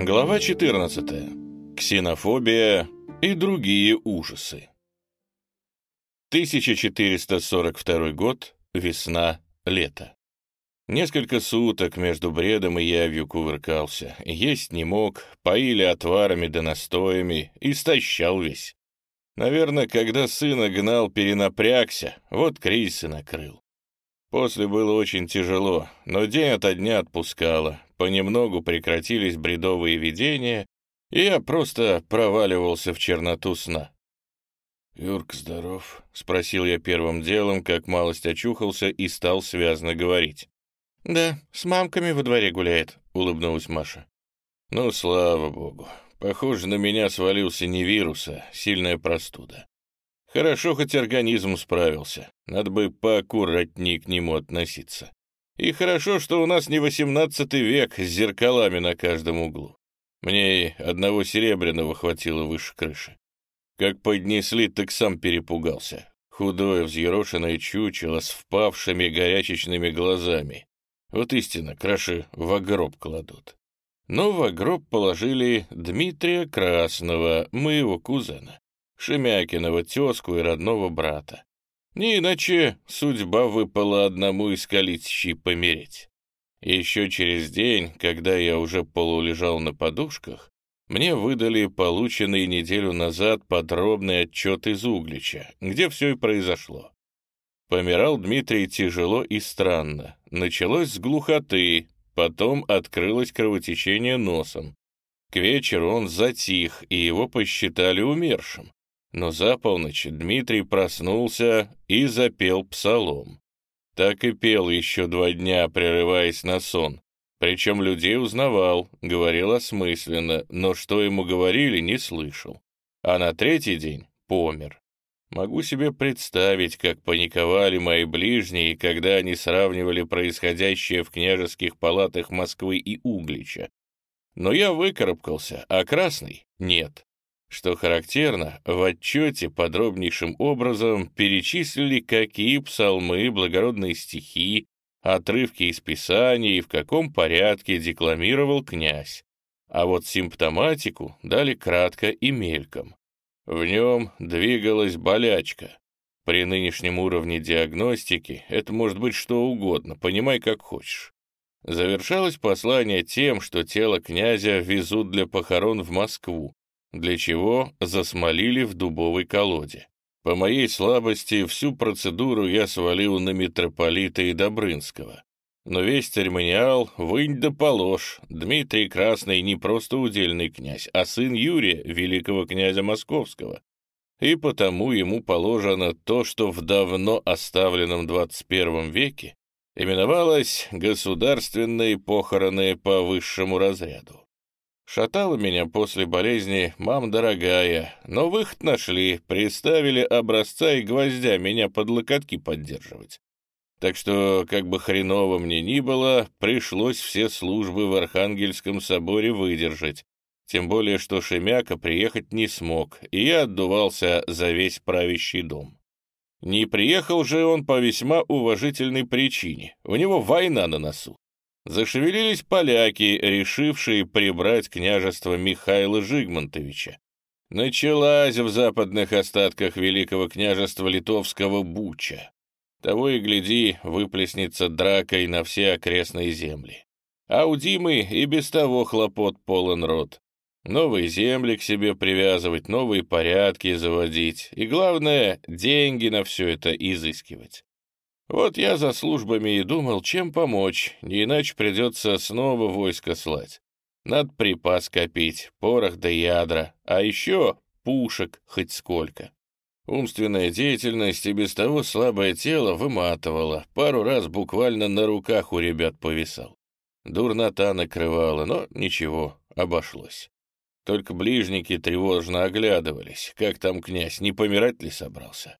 Глава 14. Ксенофобия и другие ужасы. 1442 год. Весна. Лето. Несколько суток между бредом и явью кувыркался. Есть не мог, поили отварами да настоями, истощал весь. Наверное, когда сына гнал, перенапрягся, вот кризис и накрыл. После было очень тяжело, но день ото дня отпускало, понемногу прекратились бредовые видения, и я просто проваливался в черноту сна. «Юрк здоров?» — спросил я первым делом, как малость очухался и стал связно говорить. «Да, с мамками во дворе гуляет», — улыбнулась Маша. «Ну, слава богу. Похоже, на меня свалился не вирус, а сильная простуда. Хорошо, хоть организм справился. Надо бы поаккуратнее к нему относиться. И хорошо, что у нас не восемнадцатый век с зеркалами на каждом углу. Мне одного серебряного хватило выше крыши. Как поднесли, так сам перепугался. Худое, взъерошенное чучело с впавшими горячечными глазами. Вот истинно, краши в гроб кладут. Но в гроб положили Дмитрия Красного, моего кузена, Шемякинова тезку и родного брата. Не иначе судьба выпала одному из калитищей помереть. Еще через день, когда я уже полулежал на подушках, мне выдали полученный неделю назад подробный отчет из Углича, где все и произошло. Помирал Дмитрий тяжело и странно. Началось с глухоты, потом открылось кровотечение носом. К вечеру он затих, и его посчитали умершим. Но за полночь Дмитрий проснулся и запел псалом. Так и пел еще два дня, прерываясь на сон. Причем людей узнавал, говорил осмысленно, но что ему говорили, не слышал. А на третий день помер. Могу себе представить, как паниковали мои ближние, когда они сравнивали происходящее в княжеских палатах Москвы и Углича. Но я выкарабкался, а Красный — нет. Что характерно, в отчете подробнейшим образом перечислили, какие псалмы, благородные стихи, отрывки из Писания и в каком порядке декламировал князь. А вот симптоматику дали кратко и мельком. В нем двигалась болячка. При нынешнем уровне диагностики это может быть что угодно, понимай как хочешь. Завершалось послание тем, что тело князя везут для похорон в Москву, для чего засмолили в дубовой колоде. По моей слабости всю процедуру я свалил на митрополита и Добрынского. Но весь церемониал вынь да положь. Дмитрий Красный не просто удельный князь, а сын Юрия, великого князя Московского. И потому ему положено то, что в давно оставленном 21 веке именовалось «государственные похороны по высшему разряду». Шатала меня после болезни мам дорогая, но выход нашли, приставили образца и гвоздя меня под локотки поддерживать. Так что, как бы хреново мне ни было, пришлось все службы в Архангельском соборе выдержать. Тем более, что Шемяка приехать не смог, и я отдувался за весь правящий дом. Не приехал же он по весьма уважительной причине. У него война на носу зашевелились поляки, решившие прибрать княжество Михаила Жигмонтовича. Началась в западных остатках Великого княжества Литовского Буча. Того и гляди, выплеснется дракой на все окрестные земли. А у Димы и без того хлопот полон рот. Новые земли к себе привязывать, новые порядки заводить. И главное, деньги на все это изыскивать. Вот я за службами и думал, чем помочь, не иначе придется снова войско слать. Надо припас копить, порох да ядра, а еще пушек хоть сколько. Умственная деятельность и без того слабое тело выматывала, пару раз буквально на руках у ребят повисал. Дурнота накрывала, но ничего, обошлось. Только ближники тревожно оглядывались, как там князь, не помирать ли собрался.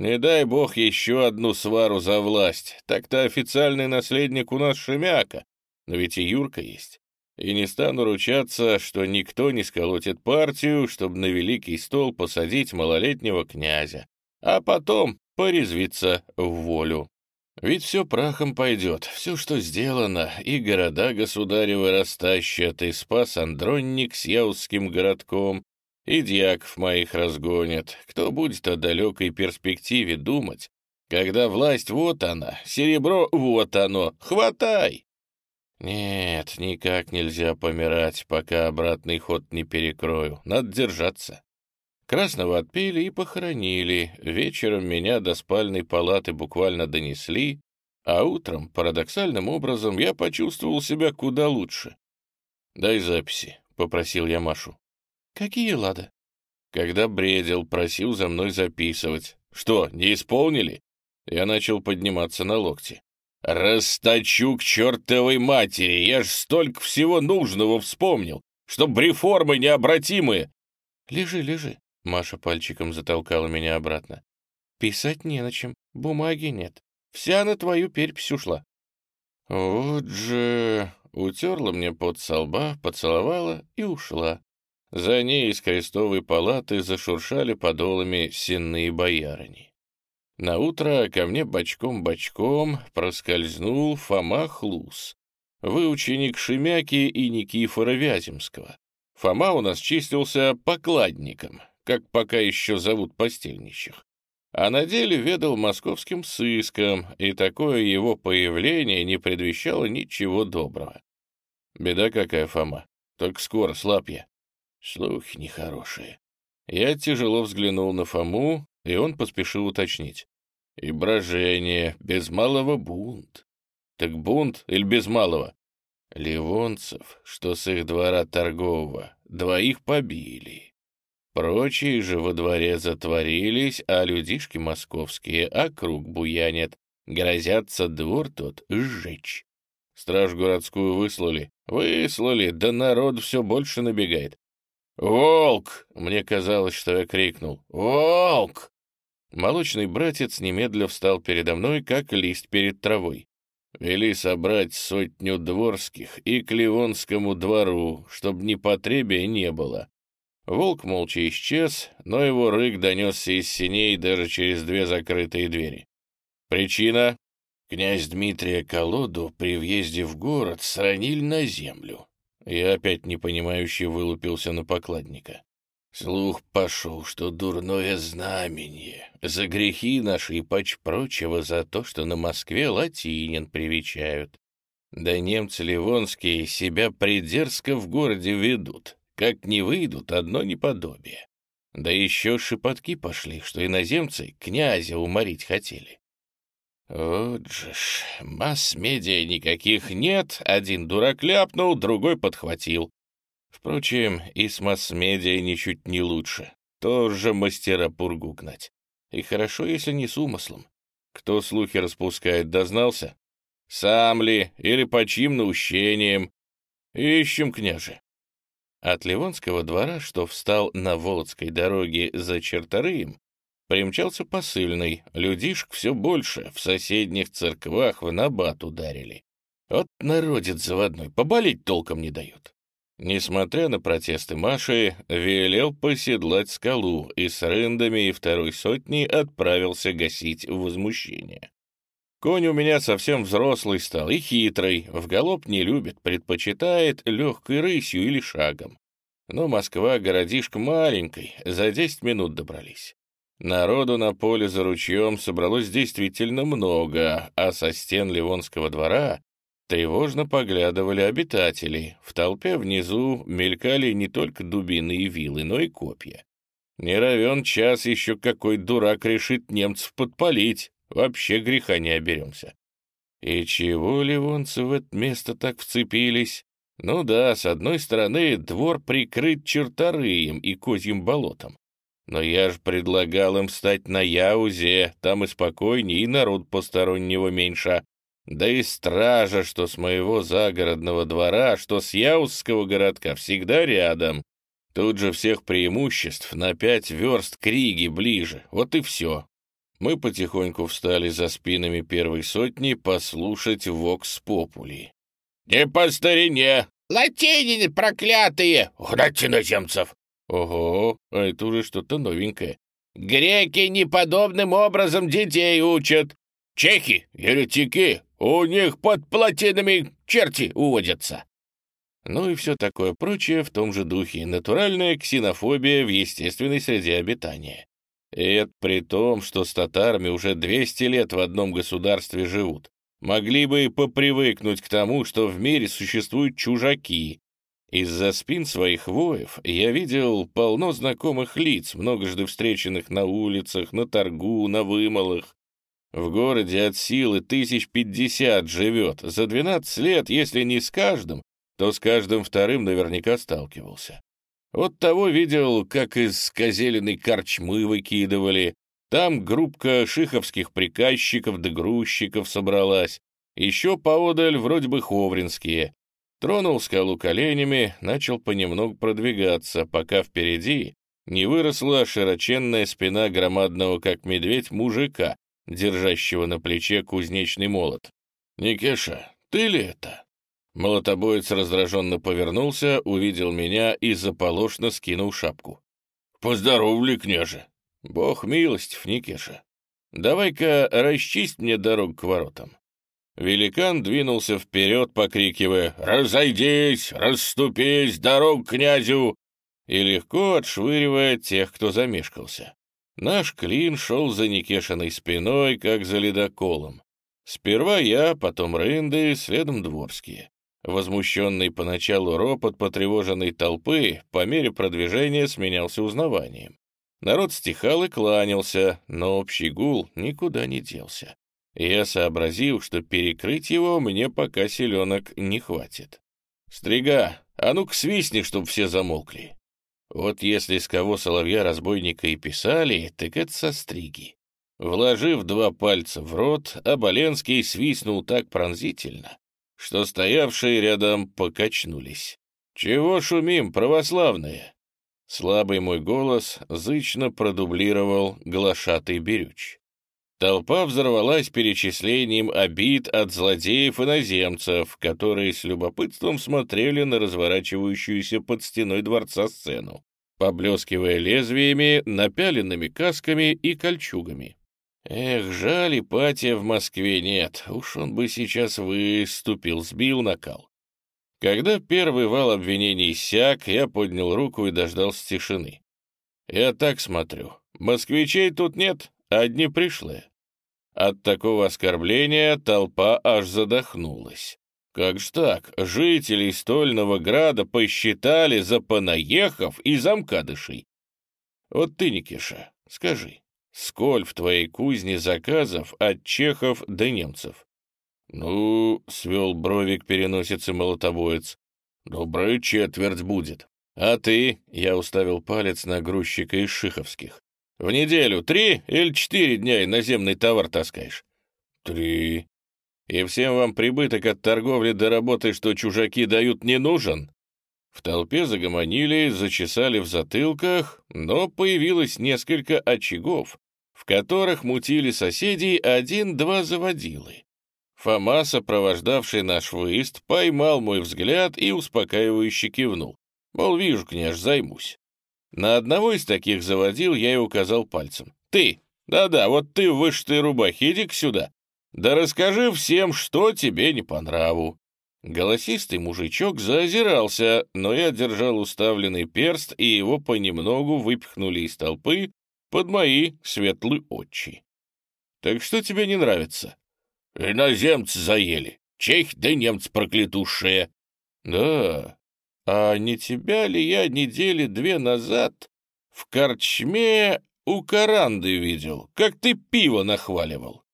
Не дай бог еще одну свару за власть. Так-то официальный наследник у нас Шемяка, но ведь и Юрка есть. И не стану ручаться, что никто не сколотит партию, чтобы на великий стол посадить малолетнего князя, а потом порезвиться в волю. Ведь все прахом пойдет, все, что сделано, и города государевы растащат, и спас Андронник с Яузским городком, и дьяков моих разгонят. Кто будет о далекой перспективе думать, когда власть вот она, серебро вот оно, хватай! Нет, никак нельзя помирать, пока обратный ход не перекрою, надо держаться. Красного отпили и похоронили, вечером меня до спальной палаты буквально донесли, а утром, парадоксальным образом, я почувствовал себя куда лучше. «Дай записи», — попросил я Машу. «Какие, Лада?» Когда бредил, просил за мной записывать. «Что, не исполнили?» Я начал подниматься на локти. «Расточу к чертовой матери! Я ж столько всего нужного вспомнил, чтоб реформы необратимые!» «Лежи, лежи!» — Маша пальчиком затолкала меня обратно. «Писать не на чем, бумаги нет. Вся на твою перепись ушла». «Вот же...» — утерла мне под со лба, поцеловала и ушла. За ней из крестовой палаты зашуршали подолами сенные боярыни. На утро ко мне бочком-бочком проскользнул Фома Хлус, выученик Шемяки и Никифора Вяземского. Фома у нас чистился покладником, как пока еще зовут постельничьих. А на деле ведал московским сыском, и такое его появление не предвещало ничего доброго. Беда какая, Фома, только скоро слаб я. Слухи нехорошие. Я тяжело взглянул на Фому, и он поспешил уточнить. И брожение, без малого бунт. Так бунт или без малого? Ливонцев, что с их двора торгового, двоих побили. Прочие же во дворе затворились, а людишки московские округ буянят, грозятся двор тот сжечь. Страж городскую выслали, выслали, да народ все больше набегает. «Волк!» — мне казалось, что я крикнул. «Волк!» Молочный братец немедля встал передо мной, как лист перед травой. Вели собрать сотню дворских и к Ливонскому двору, чтоб непотребия не было. Волк молча исчез, но его рык донесся из синей даже через две закрытые двери. Причина? Князь Дмитрия Колоду при въезде в город сранили на землю. Я опять непонимающе вылупился на покладника. Слух пошел, что дурное знамение, за грехи наши и пач прочего за то, что на Москве латинин привечают. Да немцы ливонские себя придерзко в городе ведут, как не выйдут, одно неподобие. Да еще шепотки пошли, что иноземцы князя уморить хотели. Вот же ж, масс-медиа никаких нет, один дурак ляпнул, другой подхватил. Впрочем, и с масс-медиа ничуть не лучше. Тоже мастера пургу гнать. И хорошо, если не с умыслом. Кто слухи распускает, дознался? Сам ли или по чьим наущениям? Ищем, княже. От Ливонского двора, что встал на Володской дороге за Черторыем, Примчался посыльный, людишек все больше, в соседних церквах в набат ударили. Вот народец заводной, поболеть толком не дают. Несмотря на протесты Маши, велел поседлать скалу и с рындами и второй сотни отправился гасить возмущение. Конь у меня совсем взрослый стал и хитрый, в галоп не любит, предпочитает легкой рысью или шагом. Но Москва городишко маленькой, за десять минут добрались. Народу на поле за ручьем собралось действительно много, а со стен Ливонского двора тревожно поглядывали обитатели. В толпе внизу мелькали не только дубины и вилы, но и копья. Не равен час еще какой дурак решит немцев подпалить. Вообще греха не оберемся. И чего ливонцы в это место так вцепились? Ну да, с одной стороны, двор прикрыт черторыем и козьим болотом. Но я ж предлагал им встать на Яузе, там и спокойнее, и народ постороннего меньше. Да и стража, что с моего загородного двора, что с Яузского городка, всегда рядом. Тут же всех преимуществ на пять верст к Риге ближе, вот и все. Мы потихоньку встали за спинами первой сотни послушать вокс попули. «Не по старине! Латинины проклятые! Угнать иноземцев! Ого, а это уже что-то новенькое. Греки неподобным образом детей учат. Чехи, еретики, у них под плотинами черти уводятся. Ну и все такое прочее в том же духе. Натуральная ксенофобия в естественной среде обитания. И это при том, что с татарами уже 200 лет в одном государстве живут. Могли бы и попривыкнуть к тому, что в мире существуют чужаки. Из-за спин своих воев я видел полно знакомых лиц, многожды встреченных на улицах, на торгу, на вымолах. В городе от силы тысяч пятьдесят живет. За двенадцать лет, если не с каждым, то с каждым вторым наверняка сталкивался. Вот того видел, как из козелиной корчмы выкидывали. Там группка шиховских приказчиков да грузчиков собралась. Еще поодаль вроде бы ховринские. Тронул скалу коленями, начал понемногу продвигаться, пока впереди не выросла широченная спина громадного, как медведь, мужика, держащего на плече кузнечный молот. «Никеша, ты ли это?» Молотобоец раздраженно повернулся, увидел меня и заполошно скинул шапку. «Поздоровли, княже!» «Бог милостив, Никеша. Давай-ка расчисть мне дорогу к воротам». Великан двинулся вперед, покрикивая «Разойдись! Расступись! Дорогу князю!» и легко отшвыривая тех, кто замешкался. Наш клин шел за Никешиной спиной, как за ледоколом. Сперва я, потом Рынды, следом Дворские. Возмущенный поначалу ропот потревоженной толпы по мере продвижения сменялся узнаванием. Народ стихал и кланялся, но общий гул никуда не делся. Я сообразил, что перекрыть его мне пока селенок не хватит. «Стрига, а ну-ка свистни, чтоб все замолкли». Вот если с кого соловья-разбойника и писали, так это со стриги. Вложив два пальца в рот, Оболенский свистнул так пронзительно, что стоявшие рядом покачнулись. «Чего шумим, православные?» Слабый мой голос зычно продублировал глашатый берюч. Толпа взорвалась перечислением обид от злодеев-иноземцев, которые с любопытством смотрели на разворачивающуюся под стеной дворца сцену, поблескивая лезвиями, напяленными касками и кольчугами. Эх, жаль, Ипатия в Москве нет, уж он бы сейчас выступил, сбил накал. Когда первый вал обвинений иссяк, я поднял руку и дождался тишины. Я так смотрю, москвичей тут нет, одни пришлые. От такого оскорбления толпа аж задохнулась. Как ж так, жителей Стольного Града посчитали за понаехав и замкадышей? Вот ты, Никиша, скажи, Сколь в твоей кузне заказов от чехов до немцев? Ну, свел бровик переносится молотобоец. Добрая четверть будет. А ты, я уставил палец на грузчика из шиховских. В неделю три или четыре дня иноземный товар таскаешь? Три. И всем вам прибыток от торговли до работы, что чужаки дают, не нужен? В толпе загомонили, зачесали в затылках, но появилось несколько очагов, в которых мутили соседей один-два заводилы. Фома, сопровождавший наш выезд, поймал мой взгляд и успокаивающе кивнул. Мол, вижу, княж, займусь. На одного из таких заводил я и указал пальцем. «Ты! Да-да, вот ты в вышитой рубахе, иди сюда. Да расскажи всем, что тебе не по нраву. Голосистый мужичок заозирался, но я держал уставленный перст, и его понемногу выпихнули из толпы под мои светлые очи. «Так что тебе не нравится?» «Иноземцы заели. Чехи да немцы проклятушие». «Да, а не тебя ли я недели две назад в корчме у Каранды видел, как ты пиво нахваливал?»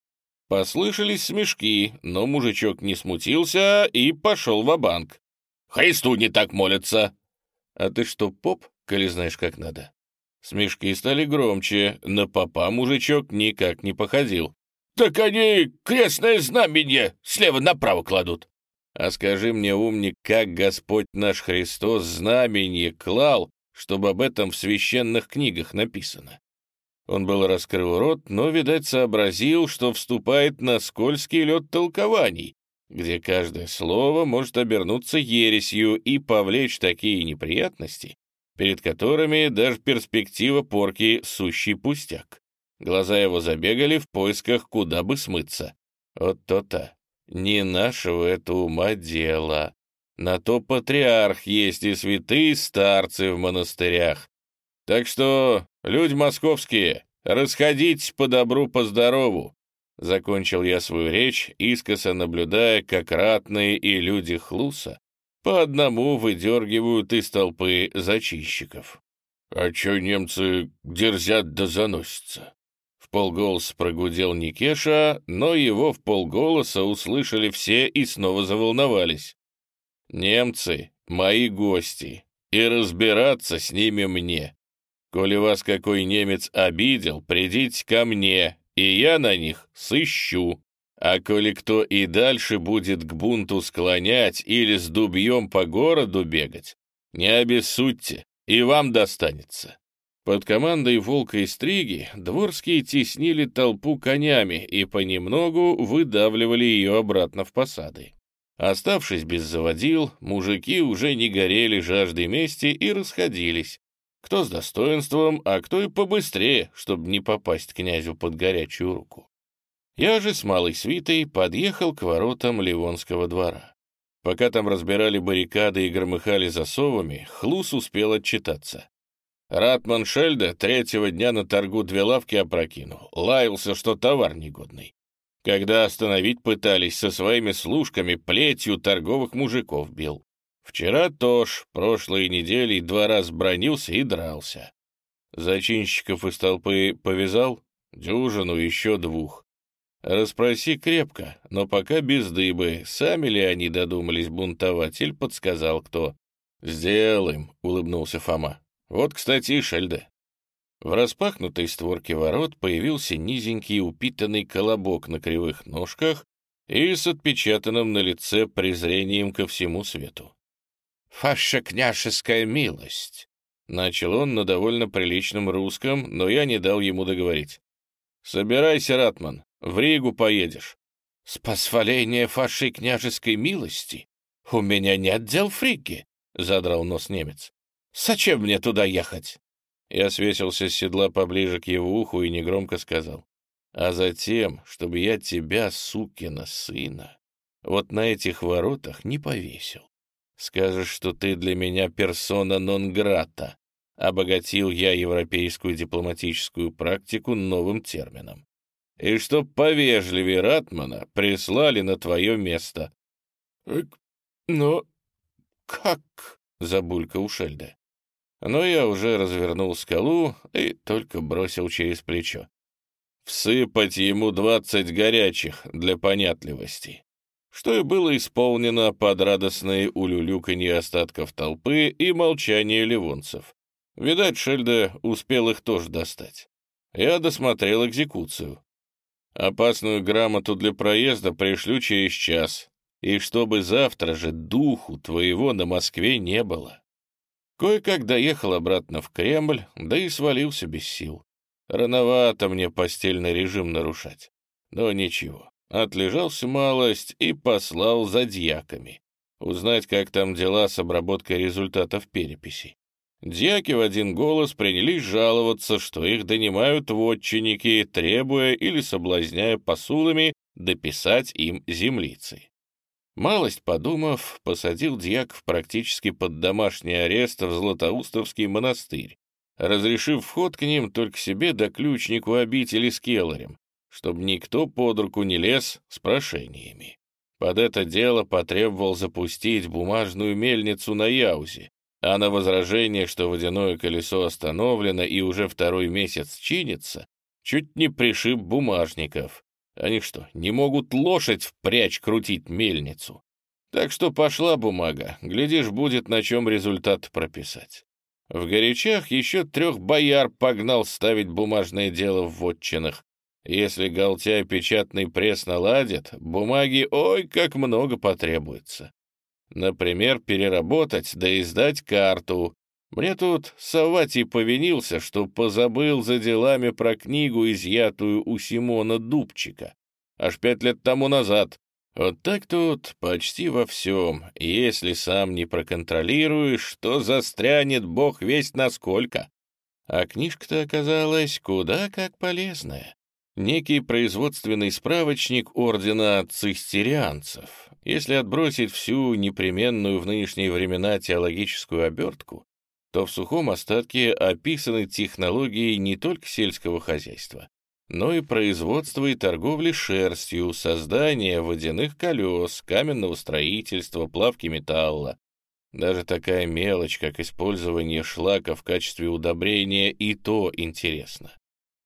Послышались смешки, но мужичок не смутился и пошел в банк «Христу не так молятся!» «А ты что, поп, коли знаешь, как надо?» Смешки стали громче, на попа мужичок никак не походил. «Так они крестное знамение слева направо кладут!» «А скажи мне, умник, как Господь наш Христос знамение клал, чтобы об этом в священных книгах написано?» Он был раскрыл рот, но, видать, сообразил, что вступает на скользкий лед толкований, где каждое слово может обернуться ересью и повлечь такие неприятности, перед которыми даже перспектива порки — сущий пустяк. Глаза его забегали в поисках, куда бы смыться. Вот то-то. Не нашего это ума дело. На то патриарх есть и святые старцы в монастырях. Так что, люди московские, расходитесь по добру, по здорову. Закончил я свою речь, искоса наблюдая, как ратные и люди Хлуса по одному выдергивают из толпы зачищиков. — А чё немцы дерзят да заносятся? Полголоса прогудел Никеша, но его в полголоса услышали все и снова заволновались. «Немцы — мои гости, и разбираться с ними мне. Коли вас какой немец обидел, придите ко мне, и я на них сыщу. А коли кто и дальше будет к бунту склонять или с дубьем по городу бегать, не обессудьте, и вам достанется. Под командой Волка и Стриги дворские теснили толпу конями и понемногу выдавливали ее обратно в посады. Оставшись без заводил, мужики уже не горели жаждой мести и расходились. Кто с достоинством, а кто и побыстрее, чтобы не попасть князю под горячую руку. Я же с малой свитой подъехал к воротам Ливонского двора. Пока там разбирали баррикады и громыхали засовами, Хлус успел отчитаться. Ратман Шельда третьего дня на торгу две лавки опрокинул, лаялся, что товар негодный. Когда остановить пытались, со своими служками плетью торговых мужиков бил. Вчера тоже, прошлой недели, два раз бронился и дрался. Зачинщиков из толпы повязал, дюжину еще двух. Расспроси крепко, но пока без дыбы, сами ли они додумались бунтовать, или подсказал кто. «Сделаем», — улыбнулся Фома. Вот, кстати, и Шельда. В распахнутой створке ворот появился низенький упитанный колобок на кривых ножках и с отпечатанным на лице презрением ко всему свету. «Ваша княжеская милость!» — начал он на довольно приличном русском, но я не дал ему договорить. «Собирайся, Ратман, в Ригу поедешь». «С позволения вашей княжеской милости у меня нет дел в Риге», — задрал нос немец. Зачем мне туда ехать?» Я свесился с седла поближе к его уху и негромко сказал. «А затем, чтобы я тебя, сукина сына, вот на этих воротах не повесил. Скажешь, что ты для меня персона нон-грата». Обогатил я европейскую дипломатическую практику новым термином. «И чтоб повежливее Ратмана прислали на твое место». «Но как?» — забулькал Шельда. Но я уже развернул скалу и только бросил через плечо. Всыпать ему двадцать горячих для понятливости. Что и было исполнено под радостные улюлюканье остатков толпы и молчание ливонцев. Видать, Шельда успел их тоже достать. Я досмотрел экзекуцию. Опасную грамоту для проезда пришлю через час, и чтобы завтра же духу твоего на Москве не было. Кое-как доехал обратно в Кремль, да и свалился без сил. Рановато мне постельный режим нарушать. Но ничего, отлежался малость и послал за дьяками. Узнать, как там дела с обработкой результатов переписи. Дьяки в один голос принялись жаловаться, что их донимают вотчинники, требуя или соблазняя посулами дописать им землицы. Малость подумав, посадил дьяков практически под домашний арест в Златоустовский монастырь, разрешив вход к ним только себе да ключнику обители с келарем, чтобы никто под руку не лез с прошениями. Под это дело потребовал запустить бумажную мельницу на Яузе, а на возражение, что водяное колесо остановлено и уже второй месяц чинится, чуть не пришиб бумажников, они что, не могут лошадь впрячь крутить мельницу? Так что пошла бумага, глядишь, будет на чем результат прописать. В горячах еще трех бояр погнал ставить бумажное дело в вотчинах. Если галтя печатный пресс наладит, бумаги ой как много потребуется. Например, переработать да издать карту, мне тут Саватий повинился, что позабыл за делами про книгу, изъятую у Симона Дубчика. Аж пять лет тому назад. Вот так тут почти во всем. Если сам не проконтролируешь, то застрянет бог весть насколько. А книжка-то оказалась куда как полезная. Некий производственный справочник ордена цистерианцев. Если отбросить всю непременную в нынешние времена теологическую обертку, то в сухом остатке описаны технологии не только сельского хозяйства, но и производства и торговли шерстью, создания водяных колес, каменного строительства, плавки металла. Даже такая мелочь, как использование шлака в качестве удобрения, и то интересно.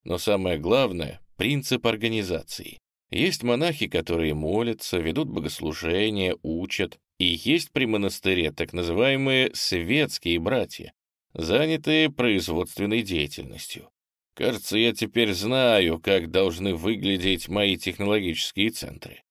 Но самое главное — принцип организации. Есть монахи, которые молятся, ведут богослужения, учат, и есть при монастыре так называемые «светские братья», занятые производственной деятельностью. Кажется, я теперь знаю, как должны выглядеть мои технологические центры.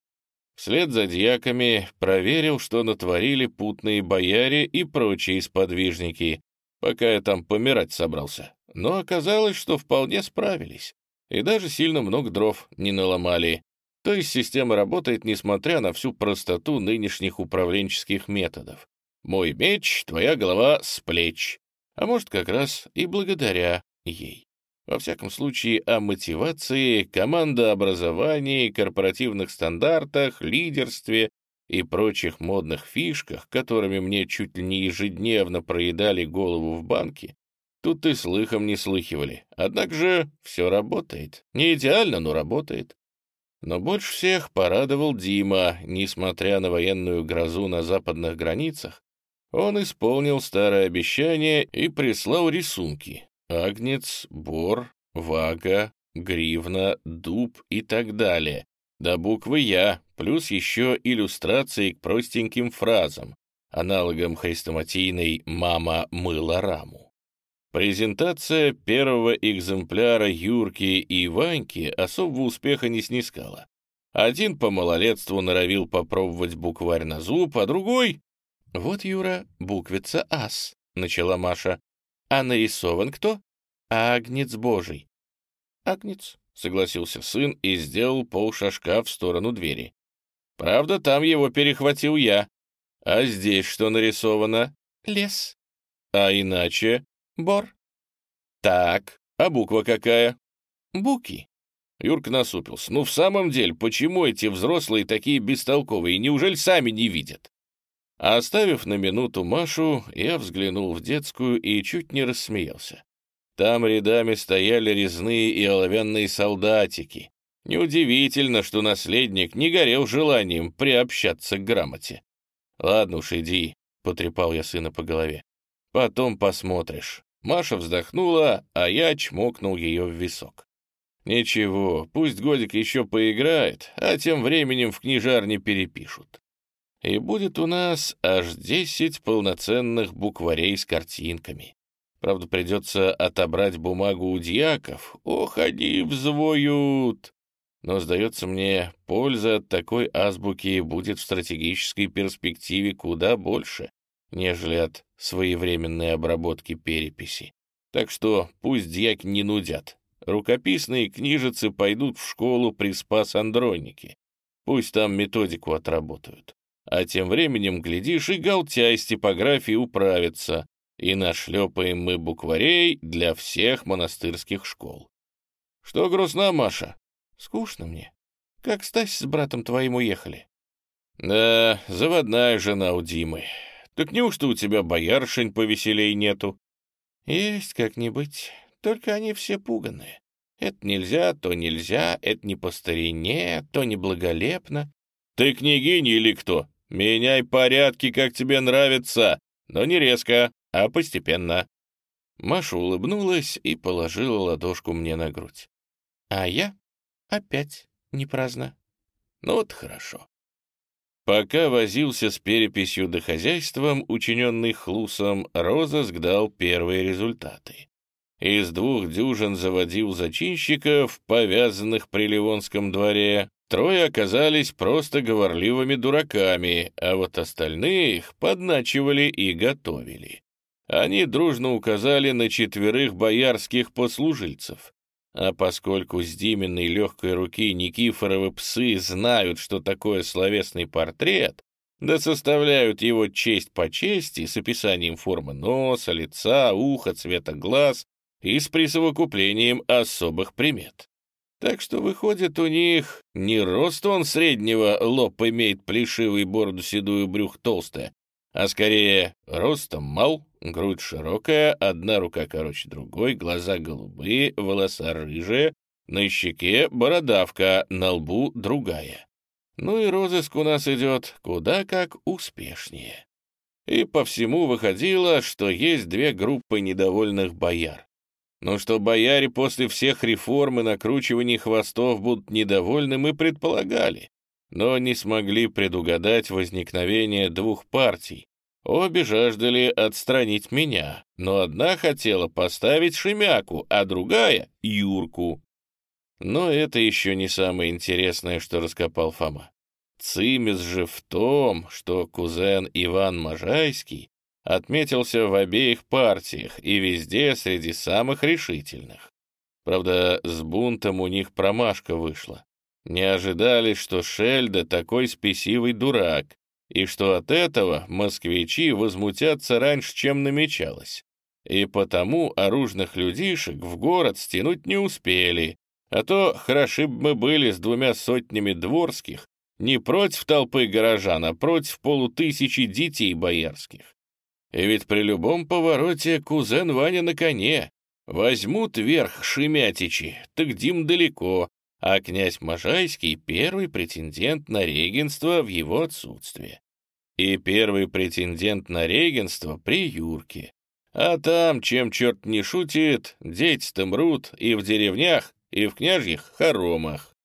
Вслед за дьяками проверил, что натворили путные бояре и прочие сподвижники, пока я там помирать собрался. Но оказалось, что вполне справились. И даже сильно много дров не наломали. То есть система работает, несмотря на всю простоту нынешних управленческих методов. Мой меч, твоя голова с плеч а может, как раз и благодаря ей. Во всяком случае, о мотивации, командообразовании, корпоративных стандартах, лидерстве и прочих модных фишках, которыми мне чуть ли не ежедневно проедали голову в банке, тут и слыхом не слыхивали. Однако же все работает. Не идеально, но работает. Но больше всех порадовал Дима, несмотря на военную грозу на западных границах, он исполнил старое обещание и прислал рисунки. Агнец, бор, вага, гривна, дуб и так далее. До буквы «Я», плюс еще иллюстрации к простеньким фразам, аналогом хрестоматийной «Мама мыла раму». Презентация первого экземпляра Юрки и Ваньки особого успеха не снискала. Один по малолетству норовил попробовать букварь на зуб, а другой «Вот, Юра, буквица «Ас», — начала Маша. «А нарисован кто? Агнец Божий». «Агнец», — согласился сын и сделал полшажка в сторону двери. «Правда, там его перехватил я. А здесь что нарисовано?» «Лес». «А иначе?» «Бор». «Так, а буква какая?» «Буки». Юрка насупился. «Ну, в самом деле, почему эти взрослые такие бестолковые? Неужели сами не видят?» Оставив на минуту Машу, я взглянул в детскую и чуть не рассмеялся. Там рядами стояли резные и оловянные солдатики. Неудивительно, что наследник не горел желанием приобщаться к грамоте. «Ладно уж, иди», — потрепал я сына по голове. «Потом посмотришь». Маша вздохнула, а я чмокнул ее в висок. «Ничего, пусть годик еще поиграет, а тем временем в книжарне перепишут и будет у нас аж десять полноценных букварей с картинками. Правда, придется отобрать бумагу у дьяков. Ох, они взвоют! Но, сдается мне, польза от такой азбуки будет в стратегической перспективе куда больше, нежели от своевременной обработки переписи. Так что пусть дьяки не нудят. Рукописные книжицы пойдут в школу при Спас-Андронике. Пусть там методику отработают. А тем временем, глядишь, и Галтяй с типографией управится, и нашлепаем мы букварей для всех монастырских школ. Что грустно, Маша? Скучно мне. Как Стась с братом твоим уехали? Да, заводная жена у Димы. Так неужто у тебя бояршень повеселей нету? Есть как-нибудь, только они все пуганые. Это нельзя, то нельзя, это не по старине, то не благолепно. Ты княгиня или кто? Меняй порядки, как тебе нравится, но не резко, а постепенно». Маша улыбнулась и положила ладошку мне на грудь. А я опять не праздно. Ну вот хорошо. Пока возился с переписью да хозяйством, учиненный хлусом, розыск дал первые результаты. Из двух дюжин заводил зачинщиков, повязанных при Ливонском дворе, Трое оказались просто говорливыми дураками, а вот остальные их подначивали и готовили. Они дружно указали на четверых боярских послужильцев. А поскольку с Диминой легкой руки Никифоровы псы знают, что такое словесный портрет, да составляют его честь по чести с описанием формы носа, лица, уха, цвета глаз, и с присовокуплением особых примет. Так что, выходит, у них не рост он среднего, лоб имеет плешивый, бороду седую, брюх толстая, а скорее ростом мал, грудь широкая, одна рука короче другой, глаза голубые, волоса рыжие, на щеке бородавка, на лбу другая. Ну и розыск у нас идет куда как успешнее. И по всему выходило, что есть две группы недовольных бояр. Но что бояре после всех реформ и накручиваний хвостов будут недовольны, мы предполагали, но не смогли предугадать возникновение двух партий. Обе жаждали отстранить меня, но одна хотела поставить Шемяку, а другая — Юрку. Но это еще не самое интересное, что раскопал Фома. Цимис же в том, что кузен Иван Можайский отметился в обеих партиях и везде среди самых решительных. Правда, с бунтом у них промашка вышла. Не ожидали, что Шельда такой спесивый дурак, и что от этого москвичи возмутятся раньше, чем намечалось. И потому оружных людишек в город стянуть не успели, а то хороши бы мы были с двумя сотнями дворских, не против толпы горожан, а против полутысячи детей боярских. И ведь при любом повороте кузен Ваня на коне. Возьмут верх Шемятичи, так Дим далеко, а князь Можайский — первый претендент на регенство в его отсутствие. И первый претендент на регенство при Юрке. А там, чем черт не шутит, дети-то мрут и в деревнях, и в княжьих хоромах.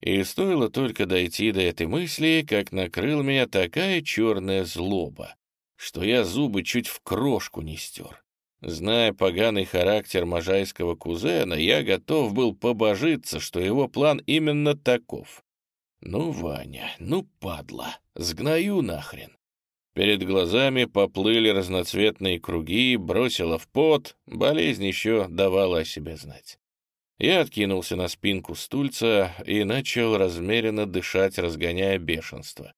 И стоило только дойти до этой мысли, как накрыл меня такая черная злоба, что я зубы чуть в крошку не стер. Зная поганый характер можайского кузена, я готов был побожиться, что его план именно таков. Ну, Ваня, ну, падла, сгною нахрен. Перед глазами поплыли разноцветные круги, бросила в пот, болезнь еще давала о себе знать. Я откинулся на спинку стульца и начал размеренно дышать, разгоняя бешенство.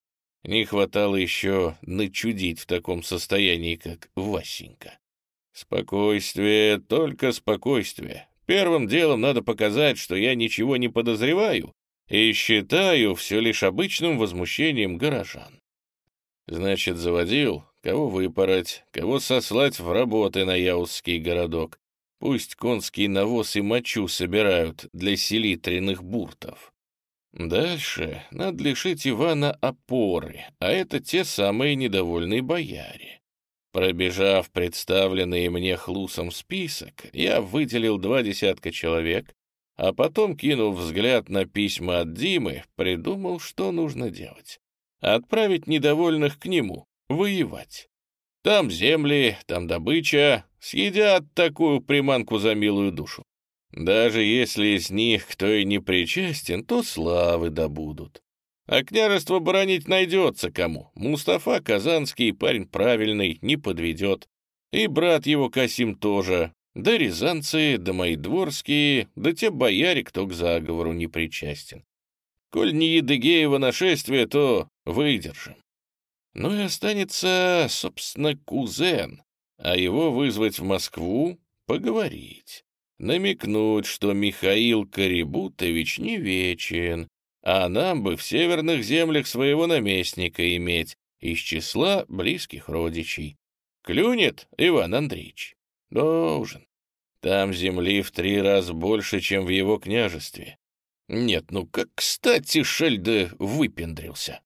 Не хватало еще начудить в таком состоянии, как Васенька. Спокойствие, только спокойствие. Первым делом надо показать, что я ничего не подозреваю и считаю все лишь обычным возмущением горожан. Значит, заводил, кого выпороть, кого сослать в работы на Яузский городок. Пусть конский навоз и мочу собирают для селитренных буртов. Дальше надо лишить Ивана опоры, а это те самые недовольные бояре. Пробежав представленный мне хлусом список, я выделил два десятка человек, а потом, кинув взгляд на письма от Димы, придумал, что нужно делать. Отправить недовольных к нему, воевать. Там земли, там добыча, съедят такую приманку за милую душу. Даже если из них кто и не причастен, то славы добудут. А княжество бронить найдется кому. Мустафа Казанский парень правильный, не подведет. И брат его Касим тоже. Да рязанцы, да мои дворские, да те бояре, кто к заговору не причастен. Коль не Едыгеево нашествие, то выдержим. Ну и останется, собственно, кузен, а его вызвать в Москву, поговорить намекнуть, что Михаил Карибутович не вечен, а нам бы в северных землях своего наместника иметь из числа близких родичей. Клюнет Иван Андреевич? Должен. Там земли в три раза больше, чем в его княжестве. Нет, ну как кстати Шельда выпендрился.